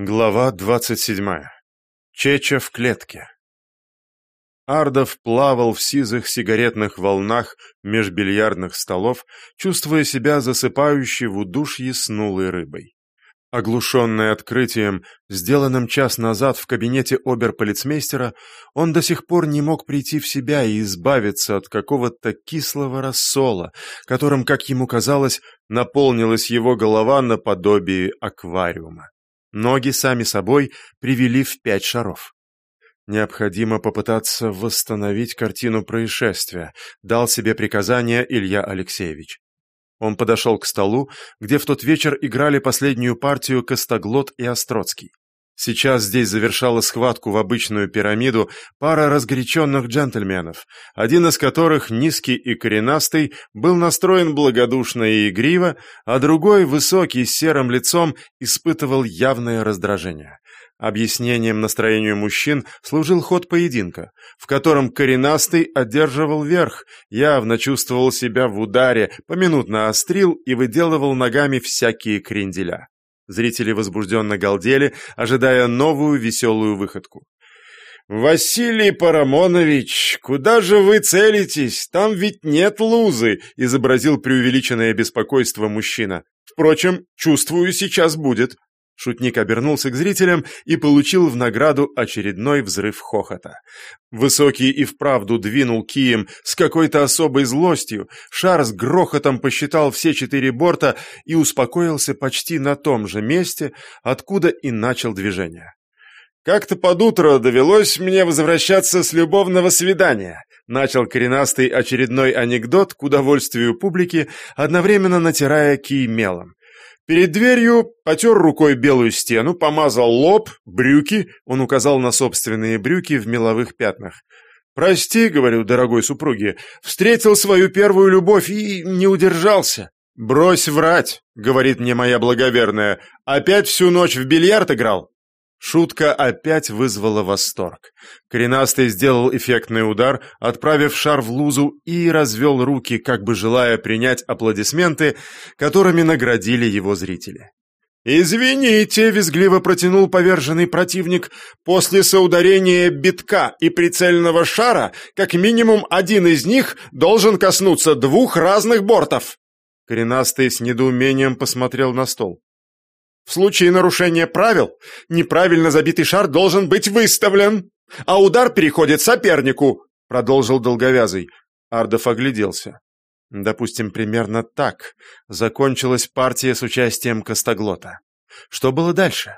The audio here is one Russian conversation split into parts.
Глава двадцать седьмая. Чеча в клетке. Ардов плавал в сизых сигаретных волнах меж бильярдных столов, чувствуя себя засыпающей в удушье снулой рыбой. Оглушенный открытием, сделанным час назад в кабинете оберполицмейстера, он до сих пор не мог прийти в себя и избавиться от какого-то кислого рассола, которым, как ему казалось, наполнилась его голова наподобие аквариума. Ноги сами собой привели в пять шаров. Необходимо попытаться восстановить картину происшествия, дал себе приказание Илья Алексеевич. Он подошел к столу, где в тот вечер играли последнюю партию Костоглот и Остроцкий. Сейчас здесь завершала схватку в обычную пирамиду пара разгоряченных джентльменов, один из которых, низкий и коренастый, был настроен благодушно и игриво, а другой, высокий, с серым лицом, испытывал явное раздражение. Объяснением настроению мужчин служил ход поединка, в котором коренастый одерживал верх, явно чувствовал себя в ударе, поминутно острил и выделывал ногами всякие кренделя. Зрители возбужденно галдели, ожидая новую веселую выходку. «Василий Парамонович, куда же вы целитесь? Там ведь нет лузы!» — изобразил преувеличенное беспокойство мужчина. «Впрочем, чувствую, сейчас будет». Шутник обернулся к зрителям и получил в награду очередной взрыв хохота. Высокий и вправду двинул кием с какой-то особой злостью, шар с грохотом посчитал все четыре борта и успокоился почти на том же месте, откуда и начал движение. «Как-то под утро довелось мне возвращаться с любовного свидания», начал коренастый очередной анекдот к удовольствию публики, одновременно натирая кий мелом. Перед дверью потер рукой белую стену, помазал лоб, брюки, он указал на собственные брюки в меловых пятнах. «Прости, — говорю, дорогой супруге, — встретил свою первую любовь и не удержался». «Брось врать», — говорит мне моя благоверная, — «опять всю ночь в бильярд играл?» Шутка опять вызвала восторг. Коренастый сделал эффектный удар, отправив шар в лузу и развел руки, как бы желая принять аплодисменты, которыми наградили его зрители. «Извините», — визгливо протянул поверженный противник, «после соударения битка и прицельного шара, как минимум один из них должен коснуться двух разных бортов». Коренастый с недоумением посмотрел на стол. В случае нарушения правил, неправильно забитый шар должен быть выставлен, а удар переходит сопернику, продолжил долговязый. Ардов огляделся. Допустим, примерно так закончилась партия с участием Костоглота. Что было дальше?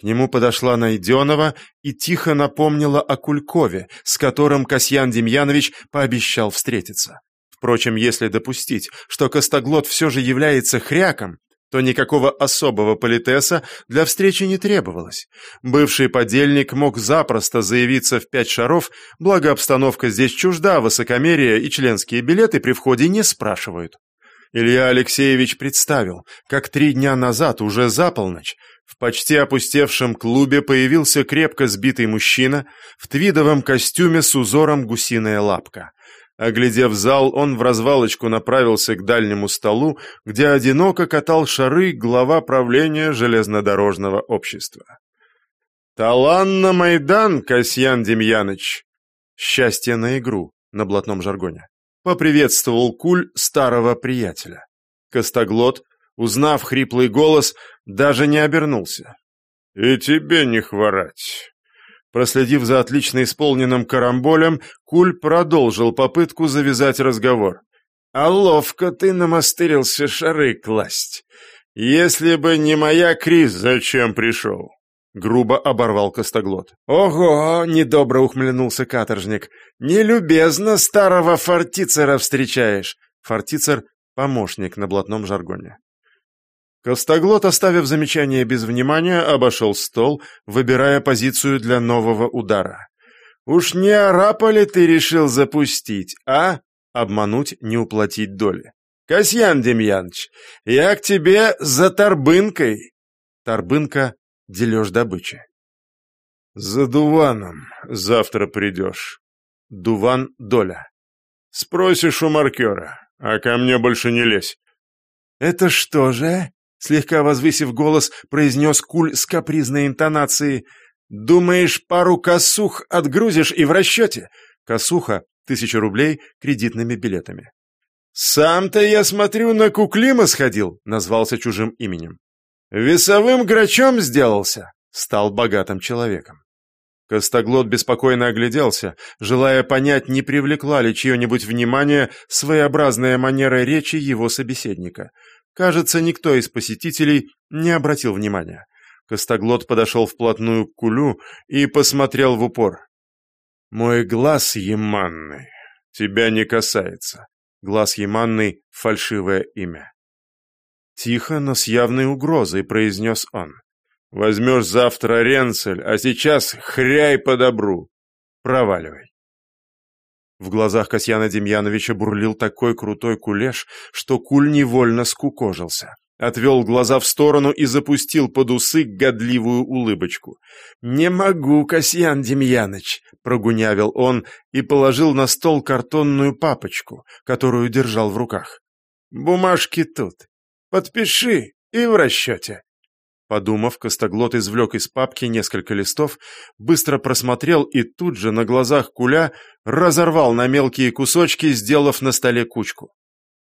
К нему подошла Найденова и тихо напомнила о Кулькове, с которым Касьян Демьянович пообещал встретиться. Впрочем, если допустить, что Костоглот все же является хряком, то никакого особого политеса для встречи не требовалось. Бывший подельник мог запросто заявиться в пять шаров, благо обстановка здесь чужда, высокомерие и членские билеты при входе не спрашивают. Илья Алексеевич представил, как три дня назад, уже за полночь, в почти опустевшем клубе появился крепко сбитый мужчина в твидовом костюме с узором гусиная лапка. Оглядев зал, он в развалочку направился к дальнему столу, где одиноко катал шары глава правления железнодорожного общества. «Талан на Майдан, Касьян Демьяныч!» «Счастье на игру» на блатном жаргоне. Поприветствовал Куль старого приятеля. Костоглот, узнав хриплый голос, даже не обернулся. «И тебе не хворать. Проследив за отлично исполненным карамболем, Куль продолжил попытку завязать разговор. «А ловко ты намастырился шары класть. Если бы не моя Крис, зачем пришел?» Грубо оборвал Костоглот. «Ого!» — недобро ухмыльнулся каторжник. «Нелюбезно старого фортицера встречаешь!» Фортицер — помощник на блатном жаргоне. Костоглот, оставив замечание без внимания, обошел стол, выбирая позицию для нового удара. «Уж не арапа ли ты решил запустить, а? Обмануть, не уплатить доли. Касьян Демьяныч, я к тебе за торбынкой!» Торбынка — дележ добычи. «За дуваном завтра придешь». Дуван — доля. «Спросишь у маркера, а ко мне больше не лезь». «Это что же?» Слегка возвысив голос, произнес Куль с капризной интонацией. «Думаешь, пару косух отгрузишь и в расчете?» Косуха — тысяча рублей кредитными билетами. «Сам-то, я смотрю, на Куклима сходил», — назвался чужим именем. «Весовым грачом сделался», — стал богатым человеком. Костоглот беспокойно огляделся, желая понять, не привлекла ли чье-нибудь внимание своеобразная манера речи его собеседника. Кажется, никто из посетителей не обратил внимания. Костоглот подошел вплотную к кулю и посмотрел в упор. «Мой глаз, Еманный, тебя не касается». Глаз Еманный — фальшивое имя. Тихо, но с явной угрозой произнес он. Возьмешь завтра Ренцель, а сейчас хряй по добру. Проваливай. В глазах Касьяна Демьяновича бурлил такой крутой кулеш, что куль невольно скукожился. Отвел глаза в сторону и запустил под усы годливую улыбочку. «Не могу, Касьян Демьяныч!» — прогунявил он и положил на стол картонную папочку, которую держал в руках. «Бумажки тут. Подпиши и в расчете». Подумав, Костоглот извлек из папки несколько листов, быстро просмотрел и тут же на глазах Куля разорвал на мелкие кусочки, сделав на столе кучку.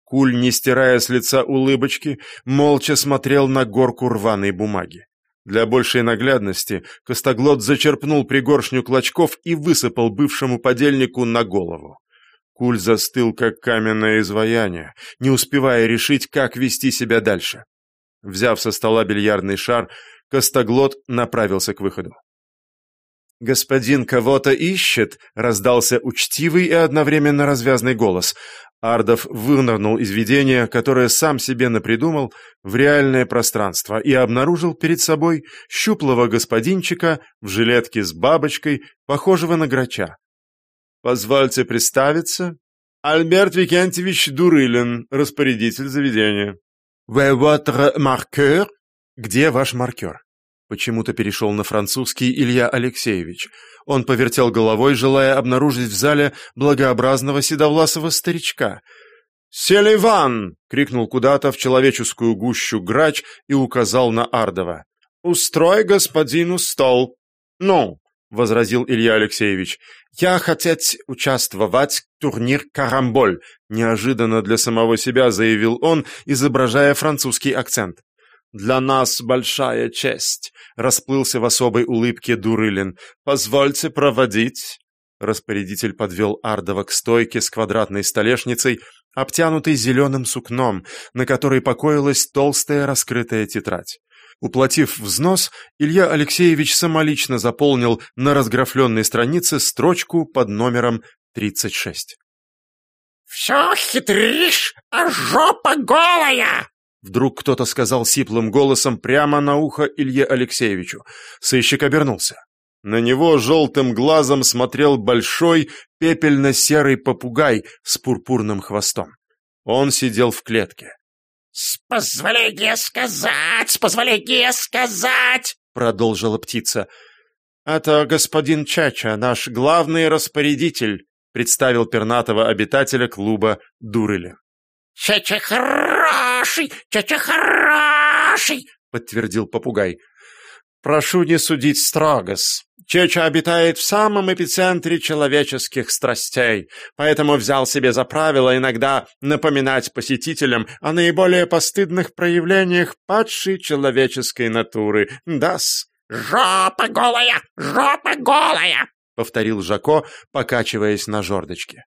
Куль, не стирая с лица улыбочки, молча смотрел на горку рваной бумаги. Для большей наглядности Костоглот зачерпнул пригоршню клочков и высыпал бывшему подельнику на голову. Куль застыл, как каменное изваяние, не успевая решить, как вести себя дальше. Взяв со стола бильярдный шар, Костоглот направился к выходу. «Господин кого-то ищет», — раздался учтивый и одновременно развязный голос. Ардов вынырнул из видения, которое сам себе напридумал, в реальное пространство и обнаружил перед собой щуплого господинчика в жилетке с бабочкой, похожего на грача. «Позвольте представиться. Альберт Викентьевич Дурылин, распорядитель заведения». «Where votre marqueur?» «Где ваш маркер?» Почему-то перешел на французский Илья Алексеевич. Он повертел головой, желая обнаружить в зале благообразного седовласого старичка. «Селиван!» — крикнул куда-то в человеческую гущу грач и указал на Ардова. «Устрой господину стол!» «Ну!» — возразил Илья Алексеевич. «Я хотеть участвовать в турнир «Карамболь», — неожиданно для самого себя заявил он, изображая французский акцент. «Для нас большая честь», — расплылся в особой улыбке Дурылин. «Позвольте проводить». Распорядитель подвел Ардова к стойке с квадратной столешницей, обтянутой зеленым сукном, на которой покоилась толстая раскрытая тетрадь. Уплатив взнос, Илья Алексеевич самолично заполнил на разграфленной странице строчку под номером 36. «Все хитришь, а жопа голая!» Вдруг кто-то сказал сиплым голосом прямо на ухо Илье Алексеевичу. Сыщик обернулся. На него желтым глазом смотрел большой пепельно-серый попугай с пурпурным хвостом. Он сидел в клетке. «С позволения сказать, с позволения сказать!» продолжила птица. «Это господин Чача, наш главный распорядитель», представил пернатого обитателя клуба Дурыля. «Чача хороший, Чача хороший!» подтвердил попугай. «Прошу не судить строгос. Чеча обитает в самом эпицентре человеческих страстей, поэтому взял себе за правило иногда напоминать посетителям о наиболее постыдных проявлениях падшей человеческой натуры. Дас. «Жопа голая! Жопа голая!» — повторил Жако, покачиваясь на жердочке.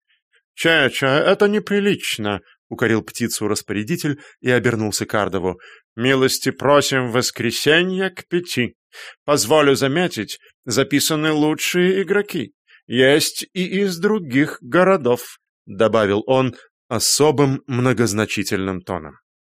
«Чеча, это неприлично!» — укорил птицу распорядитель и обернулся к Ардову. «Милости просим в воскресенье к пяти. Позволю заметить, записаны лучшие игроки. Есть и из других городов», — добавил он особым многозначительным тоном.